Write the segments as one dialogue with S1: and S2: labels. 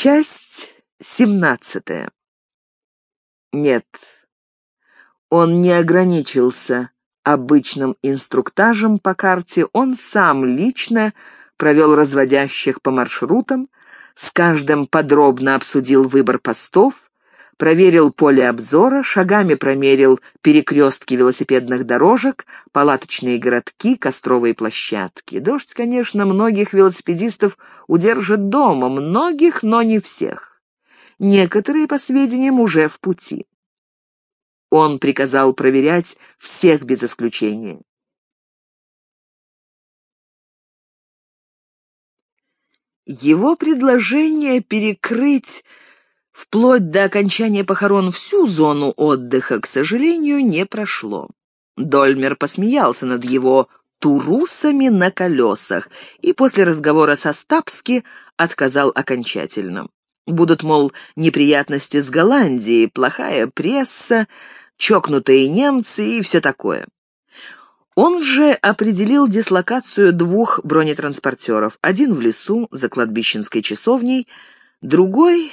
S1: Часть семнадцатая. Нет, он не ограничился обычным инструктажем по карте, он сам лично провел разводящих по маршрутам, с каждым подробно обсудил выбор постов, проверил поле обзора, шагами промерил перекрестки велосипедных дорожек, палаточные городки, костровые площадки. Дождь, конечно, многих велосипедистов удержит дома, многих, но не всех. Некоторые, по сведениям, уже в пути. Он приказал проверять всех без исключения. Его предложение перекрыть вплоть до окончания похорон всю зону отдыха, к сожалению, не прошло. Дольмер посмеялся над его турусами на колесах и после разговора со Стапски отказал окончательно. Будут, мол, неприятности с Голландией, плохая пресса, чокнутые немцы и все такое. Он же определил дислокацию двух бронетранспортеров. Один в лесу, за кладбищенской часовней, другой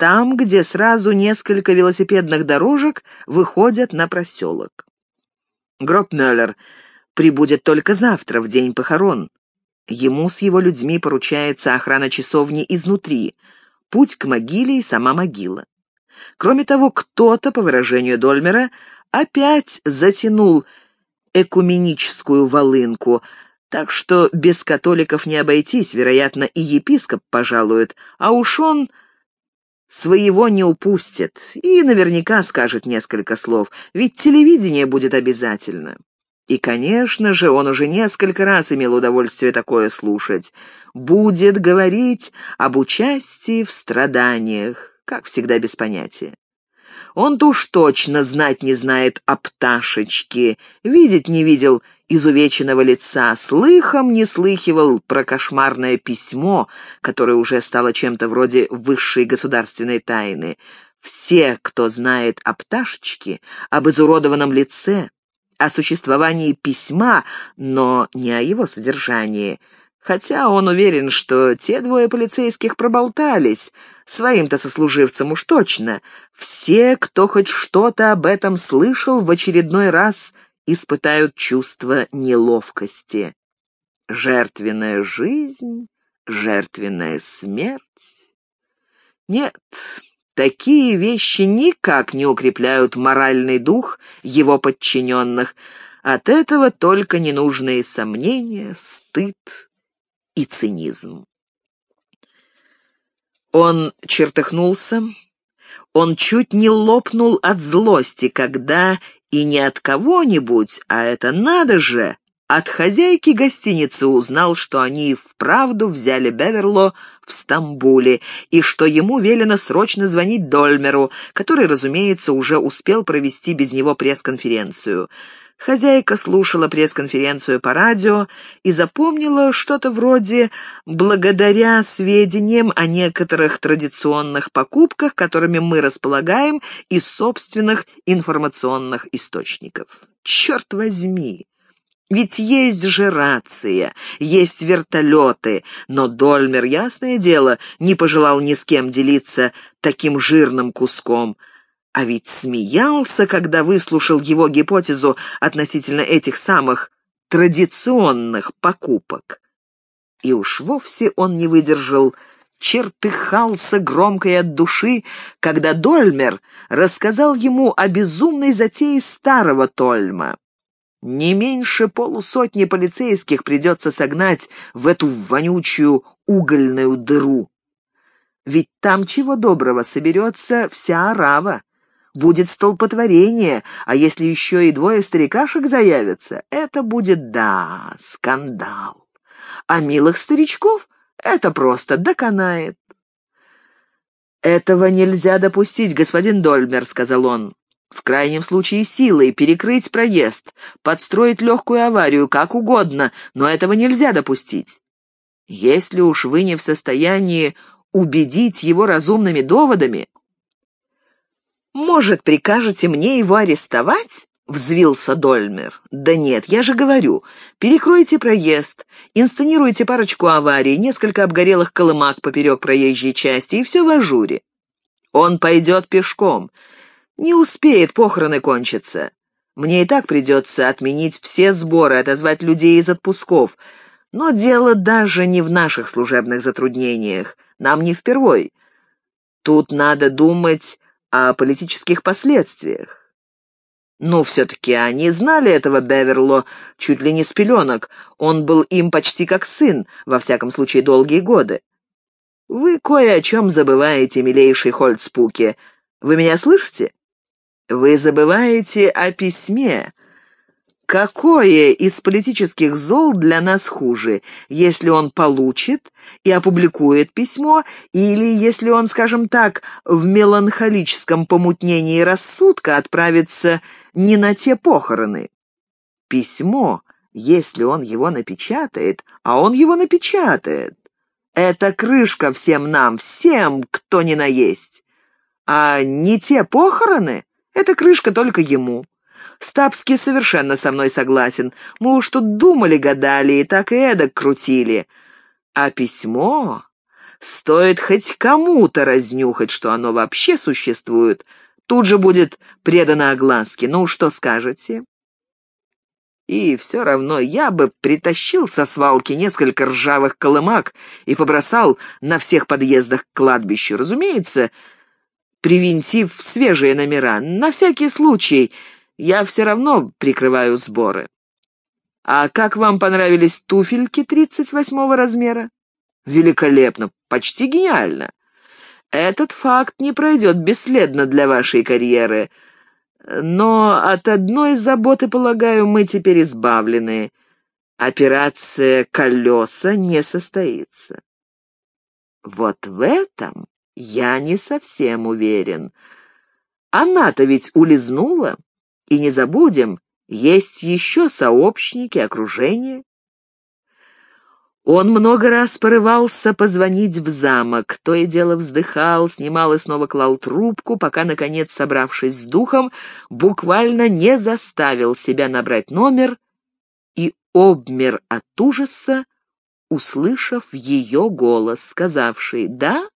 S1: там, где сразу несколько велосипедных дорожек выходят на проселок. Гропмеллер прибудет только завтра, в день похорон. Ему с его людьми поручается охрана часовни изнутри, путь к могиле и сама могила. Кроме того, кто-то, по выражению Дольмера, опять затянул экуменическую волынку, так что без католиков не обойтись, вероятно, и епископ пожалует, а уж он своего не упустит и наверняка скажет несколько слов, ведь телевидение будет обязательно. И, конечно же, он уже несколько раз имел удовольствие такое слушать. Будет говорить об участии в страданиях, как всегда без понятия. Он-то уж точно знать не знает о пташечке, видеть не видел изувеченного лица, слыхом не слыхивал про кошмарное письмо, которое уже стало чем-то вроде высшей государственной тайны. Все, кто знает о пташечке, об изуродованном лице, о существовании письма, но не о его содержании, хотя он уверен, что те двое полицейских проболтались, своим-то сослуживцам уж точно, все, кто хоть что-то об этом слышал, в очередной раз испытают чувство неловкости. Жертвенная жизнь, жертвенная смерть. Нет, такие вещи никак не укрепляют моральный дух его подчиненных. От этого только ненужные сомнения, стыд и цинизм. Он чертыхнулся, он чуть не лопнул от злости, когда и не от кого-нибудь, а это надо же, от хозяйки гостиницы узнал, что они вправду взяли Беверло в Стамбуле, и что ему велено срочно звонить Дольмеру, который, разумеется, уже успел провести без него пресс-конференцию. Хозяйка слушала пресс-конференцию по радио и запомнила что-то вроде «благодаря сведениям о некоторых традиционных покупках, которыми мы располагаем из собственных информационных источников». Черт возьми! Ведь есть же рация, есть вертолеты, но Дольмер, ясное дело, не пожелал ни с кем делиться таким жирным куском – а ведь смеялся, когда выслушал его гипотезу относительно этих самых традиционных покупок. И уж вовсе он не выдержал, чертыхался громко и от души, когда Дольмер рассказал ему о безумной затее старого Тольма. Не меньше полусотни полицейских придется согнать в эту вонючую угольную дыру. Ведь там чего доброго соберется вся арава будет столпотворение, а если еще и двое старикашек заявятся, это будет, да, скандал. А милых старичков это просто доконает. «Этого нельзя допустить, господин Дольмер», — сказал он. «В крайнем случае силой перекрыть проезд, подстроить легкую аварию, как угодно, но этого нельзя допустить. Если уж вы не в состоянии убедить его разумными доводами, «Может, прикажете мне его арестовать?» взвился Дольмер. «Да нет, я же говорю, перекройте проезд, инсценируйте парочку аварий, несколько обгорелых колымак поперек проезжей части, и все в ажуре. Он пойдет пешком. Не успеет, похороны кончатся. Мне и так придется отменить все сборы, отозвать людей из отпусков. Но дело даже не в наших служебных затруднениях. Нам не впервой. Тут надо думать о политических последствиях. Ну, все-таки они знали этого Беверло чуть ли не с пеленок. Он был им почти как сын, во всяком случае, долгие годы. Вы кое о чем забываете, милейший Хольцпуке. Вы меня слышите? Вы забываете о письме, Какое из политических зол для нас хуже, если он получит и опубликует письмо, или если он, скажем так, в меланхолическом помутнении рассудка отправится не на те похороны? Письмо, если он его напечатает, а он его напечатает, это крышка всем нам, всем, кто не наесть. А не те похороны — это крышка только ему. Стапский совершенно со мной согласен. Мы уж тут думали-гадали и так и эдак крутили. А письмо... Стоит хоть кому-то разнюхать, что оно вообще существует, тут же будет предано огласке. Ну, что скажете? И все равно я бы притащил со свалки несколько ржавых колымак и побросал на всех подъездах к кладбищу. Разумеется, привинтив свежие номера, на всякий случай, я все равно прикрываю сборы. А как вам понравились туфельки тридцать восьмого размера? Великолепно, почти гениально. Этот факт не пройдет бесследно для вашей карьеры. Но от одной заботы, полагаю, мы теперь избавлены. Операция «Колеса» не состоится. Вот в этом я не совсем уверен. Она-то ведь улизнула. И не забудем, есть еще сообщники, окружение. Он много раз порывался позвонить в замок, то и дело вздыхал, снимал и снова клал трубку, пока, наконец, собравшись с духом, буквально не заставил себя набрать номер и обмер от ужаса, услышав ее голос, сказавший «Да?»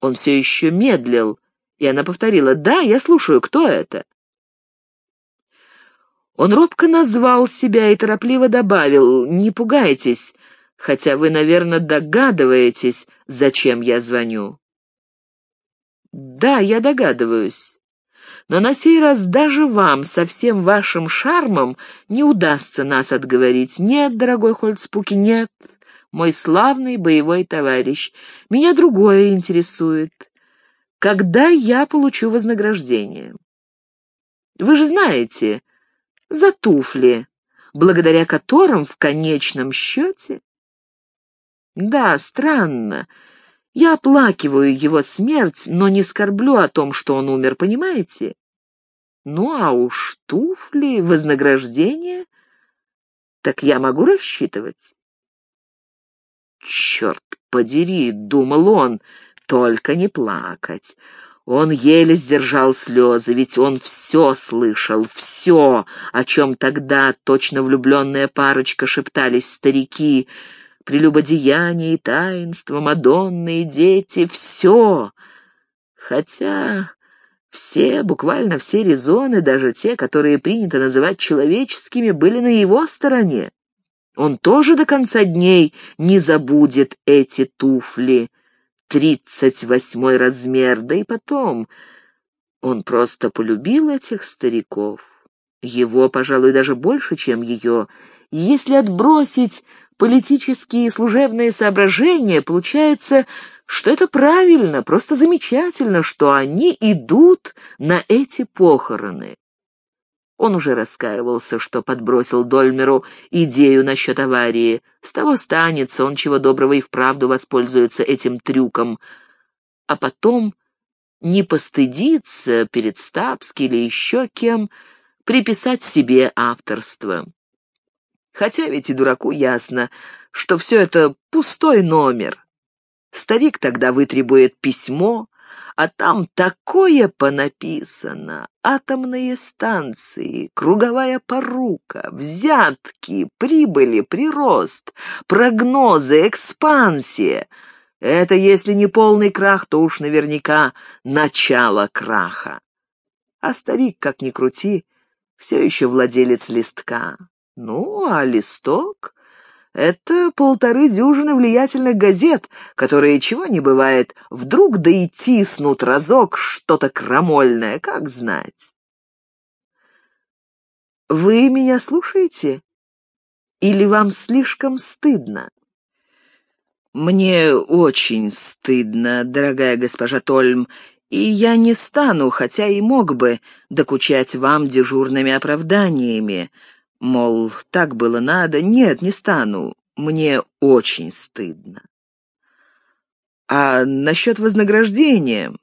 S1: Он все еще медлил, и она повторила «Да, я слушаю, кто это?» Он робко назвал себя и торопливо добавил «Не пугайтесь, хотя вы, наверное, догадываетесь, зачем я звоню». «Да, я догадываюсь. Но на сей раз даже вам со всем вашим шармом не удастся нас отговорить. Нет, дорогой Хольцпуки, нет, мой славный боевой товарищ. Меня другое интересует. Когда я получу вознаграждение? Вы же знаете, за туфли, благодаря которым в конечном счете... Да, странно. Я оплакиваю его смерть, но не скорблю о том, что он умер, понимаете? Ну, а уж туфли, вознаграждение... Так я могу рассчитывать? Черт подери, — думал он, — только не плакать. Он еле сдержал слезы, ведь он все слышал, все, о чем тогда точно влюбленная парочка шептались старики, прелюбодеяние и таинство, Мадонны и дети, все. Хотя все, буквально все резоны, даже те, которые принято называть человеческими, были на его стороне. Он тоже до конца дней не забудет эти туфли — тридцать восьмой размер, да и потом он просто полюбил этих стариков. Его, пожалуй, даже больше, чем ее. И если отбросить политические и служебные соображения, получается, что это правильно, просто замечательно, что они идут на эти похороны. Он уже раскаивался, что подбросил Дольмеру идею насчет аварии. С того станется, он чего доброго и вправду воспользуется этим трюком. А потом не постыдиться перед Стапски или еще кем, приписать себе авторство. Хотя ведь и дураку ясно, что все это пустой номер. Старик тогда вытребует письмо, а там такое понаписано. Атомные станции, круговая порука, взятки, прибыли, прирост, прогнозы, экспансия. Это если не полный крах, то уж наверняка начало краха. А старик, как ни крути, все еще владелец листка. Ну, а листок — это полторы дюжины влиятельных газет, которые, чего не бывает, вдруг да и тиснут разок что-то крамольное, как знать. Вы меня слушаете? Или вам слишком стыдно? Мне очень стыдно, дорогая госпожа Тольм, и я не стану, хотя и мог бы, докучать вам дежурными оправданиями. Мол, так было надо. Нет, не стану. Мне очень стыдно. А насчет вознаграждения?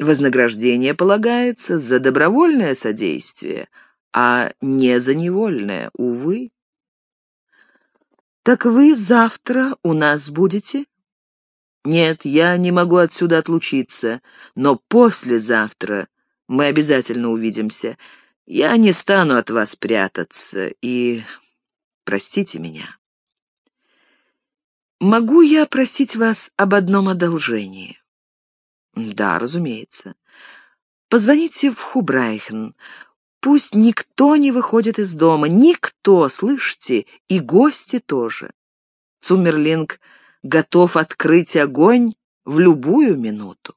S1: Вознаграждение полагается за добровольное содействие, а не за невольное, увы. Так вы завтра у нас будете? Нет, я не могу отсюда отлучиться, но послезавтра мы обязательно увидимся. Я не стану от вас прятаться, и простите меня. Могу я просить вас об одном одолжении? Да, разумеется. Позвоните в Хубрайхен. Пусть никто не выходит из дома, никто, слышите, и гости тоже. Цумерлинг готов открыть огонь в любую минуту.